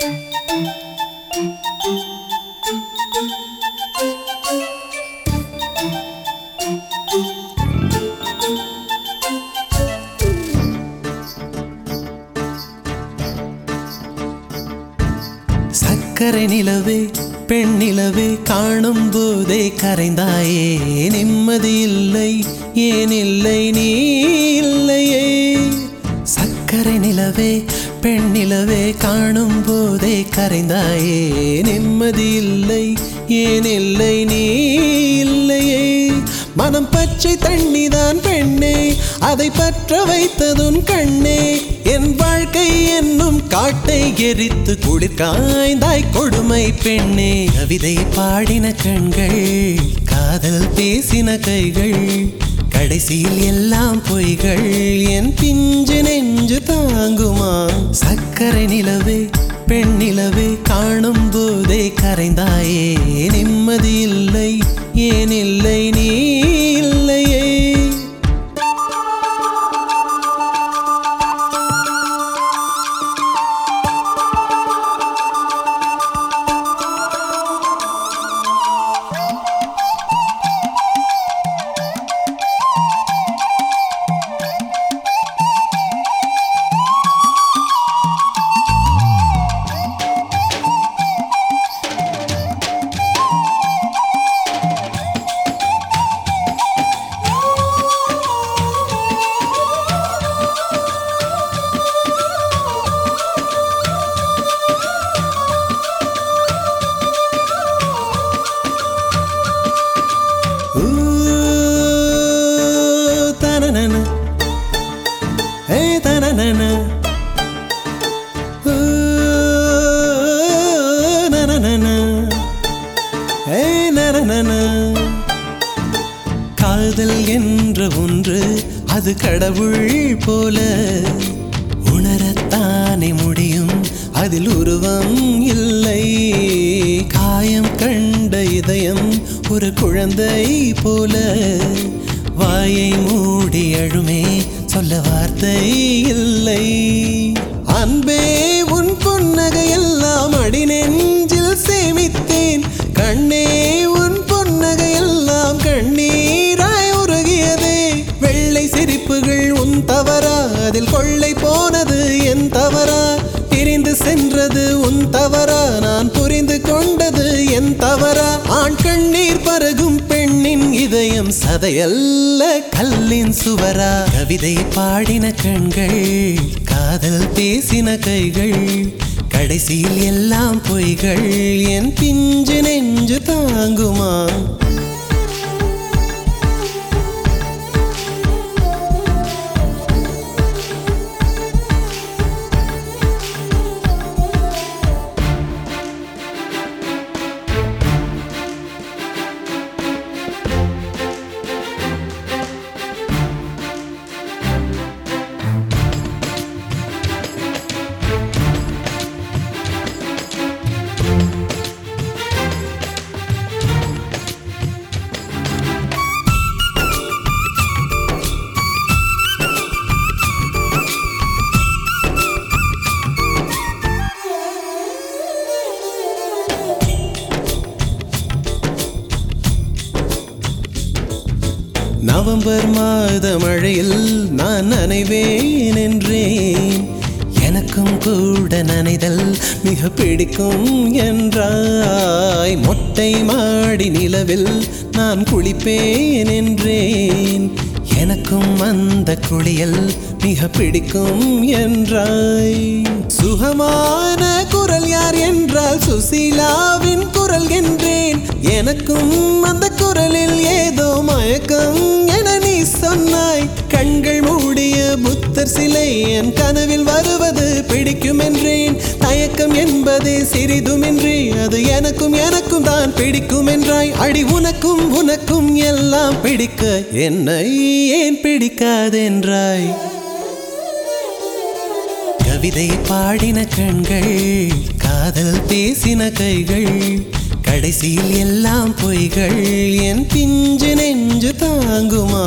சக்கரை நிலவே பெண் நிலவே காணும் போதே கரைந்தாயே. நிம்மதி இல்லை ஏன் இல்லை நீ இல்லையே. சக்கரை நிலவே பெண்ணிலவே காணும் போதே கரைந்தாயே. நிம்மதி இல்லை ஏன் இல்லை? நீ இல்லையே. மனம் பச்சை தண்ணிதான் பெண்ணே. அதை பற்ற வைத்ததுன் கண்ணே. என் வாழ்க்கை என்னும் காட்டை எரித்து குளிர்காய்ந்தாய் கொடுமை பெண்ணே. கவிதை பாடின கண்கள் காதல் பேசின கைகள். கடைசியில் எல்லாம் பொய்கள் என் பிஞ்சு நெஞ்சு தாங்குமா? சக்கரை நிலவே பெண் நிலவே காணும் போதே கரைந்தாயே. நிம்மதி இல்லை ஏன் இல்லை என்ற ஒன்று அது கடவுள் போல. உணரத்தானே முடியும் அதில் உருவம் இல்லை. காயம் கண்ட இதயம் ஒரு குழந்தை போல. வாயை மூடி அழுமே சொல்ல வார்த்தை இல்லை. அன்பே இதயம் சதையல்ல கல்லின் சுவரா. கவிதை பாடின கண்கள் காதல் பேசின கைகள் கடைசியில் எல்லாம் பொய்கள் என் பிஞ்சு நெஞ்சு தாங்குமா? நவம்பர் மாத மழையில் நான் நனைவேன் என்றேன். எனக்கும் கூட நனைதல் மிக பிடிக்கும் என்றாய். மொட்டை மாடி நிலவில் நான் குளிப்பேன் என்றேன். எனக்கும் அந்த குளியல் மிக பிடிக்கும் என்றாய். சுகமான குரல் யார் என்றால் சுசீலாவின் குரல் என்றேன். எனக்கும் அந்த குரலில் ஏதோ மயக்கம் என நீ சொன்னாய். கண்கள் மூடிய புத்தர் சிலை என் கனவில் வருவது பிடிக்கும் என்றேன் என்பதே சிறிதுமின்றி அது எனக்கும் எனக்கும் தான் பிடிக்கும் என்றாய். அடி உனக்கும் உனக்கும் எல்லாம் பிடிக்க என்னை ஏன் பிடிக்காதென்றாய்? கவிதை பாடின கண்கள் காதல் பேசின கைகள் கடைசியில் எல்லாம் பொய்கள் என் பிஞ்சு நெஞ்சு தாங்குமா?